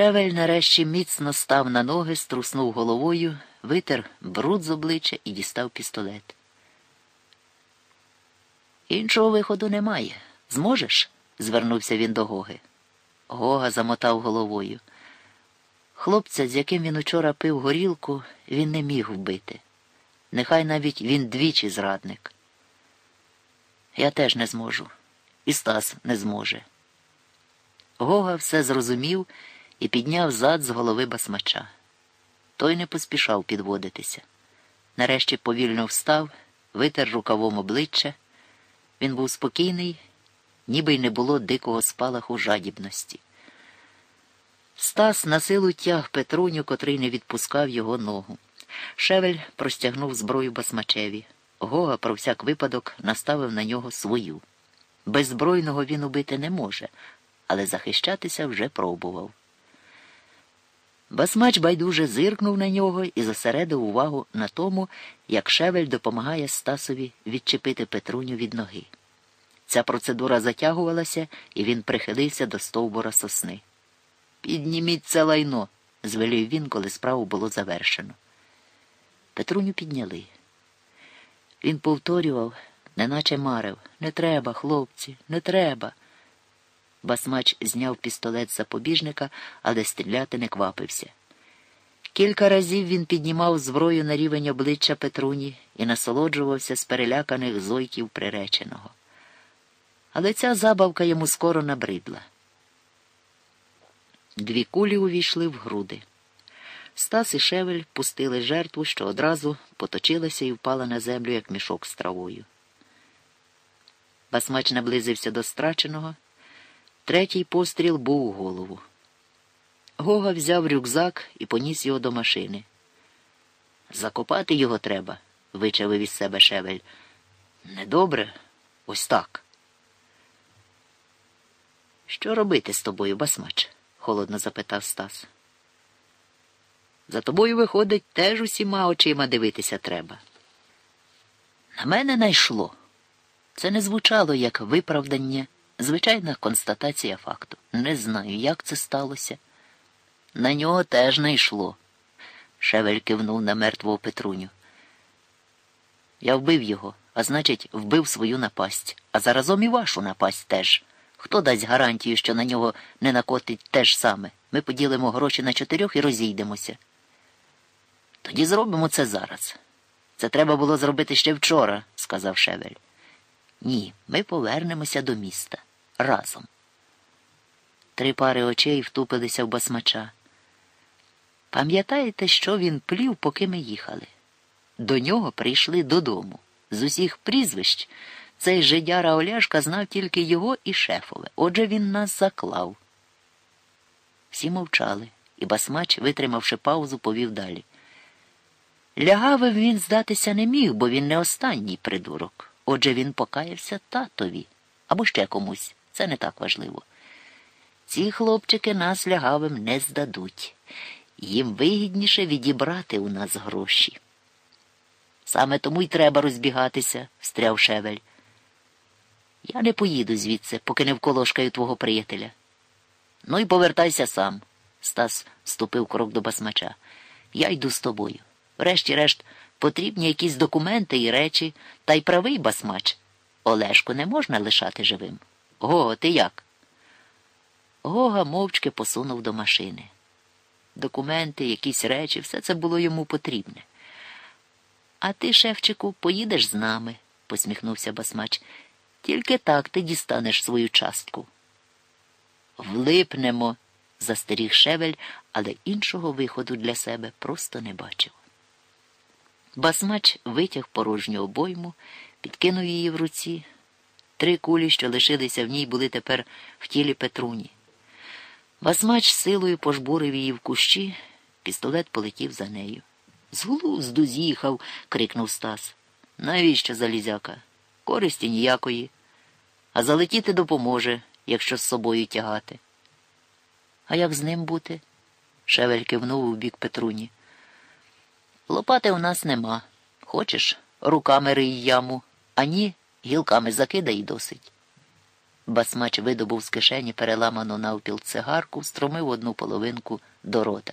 Шевель нарешті міцно став на ноги, струснув головою, витер бруд з обличчя і дістав пістолет. Іншого виходу немає. Зможеш? звернувся він до Гоги. Гога замотав головою. Хлопця, з яким він учора пив горілку, він не міг вбити. Нехай навіть він двічі зрадник. Я теж не зможу. І Стас не зможе. Гога все зрозумів і підняв зад з голови басмача. Той не поспішав підводитися. Нарешті повільно встав, витер рукавом обличчя. Він був спокійний, ніби й не було дикого спалаху жадібності. Стас на силу тяг Петруню, котрий не відпускав його ногу. Шевель простягнув зброю басмачеві. Гога про всяк випадок наставив на нього свою. Беззбройного він убити не може, але захищатися вже пробував. Басмач байдуже зиркнув на нього і зосередив увагу на тому, як шевель допомагає Стасові відчепити Петруню від ноги. Ця процедура затягувалася, і він прихилився до стовбура сосни. Підніміть це лайно, звелів він, коли справу було завершено. Петруню підняли. Він повторював, неначе марив не треба, хлопці, не треба. Басмач зняв пістолет з запобіжника, але стріляти не квапився. Кілька разів він піднімав зброю на рівень обличчя Петруні і насолоджувався з переляканих зойків приреченого. Але ця забавка йому скоро набридла. Дві кулі увійшли в груди. Стас і шевель пустили жертву, що одразу поточилася і впала на землю, як мішок з травою. Басмач наблизився до страченого. Третій постріл був у голову. Гога взяв рюкзак і поніс його до машини. Закопати його треба, вичавив із себе шевель. Недобре, ось так. Що робити з тобою, басмач? холодно запитав Стас. За тобою, виходить, теж усіма очима дивитися треба. На мене найшло. Це не звучало як виправдання, звичайна констатація факту. Не знаю, як це сталося. На нього теж найшло. Шевель кивнув на мертвого Петруню. Я вбив його, а значить, вбив свою напасть, а заразом і вашу напасть теж. Хто дасть гарантію, що на нього не накотить те ж саме? Ми поділимо гроші на чотирьох і розійдемося. Тоді зробимо це зараз. Це треба було зробити ще вчора, сказав Шевель. Ні, ми повернемося до міста разом. Три пари очей втупилися в басмача. Пам'ятаєте, що він плів, поки ми їхали? До нього прийшли додому. З усіх прізвищ цей жидяра Оляшка знав тільки його і шефове. Отже він нас заклав. Всі мовчали, і басмач, витримавши паузу, повів далі. Лягавим він здатися не міг, бо він не останній придурок. Отже він покаявся татові або ще комусь. Це не так важливо. Ці хлопчики нас лягавим не здадуть. Їм вигідніше відібрати у нас гроші. Саме тому й треба розбігатися, встряв шевель. Я не поїду звідси, поки не вколошкаю твого приятеля. Ну і повертайся сам. Стас ступив крок до басмача. Я йду з тобою. Врешті-решт, потрібні якісь документи і речі, та й правий басмач. Олешку не можна лишати живим. Гого, ти як? Гога мовчки посунув до машини. Документи, якісь речі, все це було йому потрібне. А ти, шефчику, поїдеш з нами, посміхнувся басмач. Тільки так ти дістанеш свою частку. Влипнемо, застеріг шевель, але іншого виходу для себе просто не бачив. Басмач витяг порожню обойму, підкинув її в руці. Три кулі, що лишилися в ній, були тепер в тілі Петруні. Басмач силою пожбурив її в кущі, пістолет полетів за нею. З глузду з'їхав, крикнув Стас. Навіщо залізяка? Користі ніякої. А залетіти допоможе, якщо з собою тягати. А як з ним бути? Шевель кивнув у бік Петруні. Лопати у нас нема. Хочеш, руками рий яму, а ні, гілками закидай і досить. Басмач видобув з кишені переламану навпіл цигарку, струмив одну половинку до рота.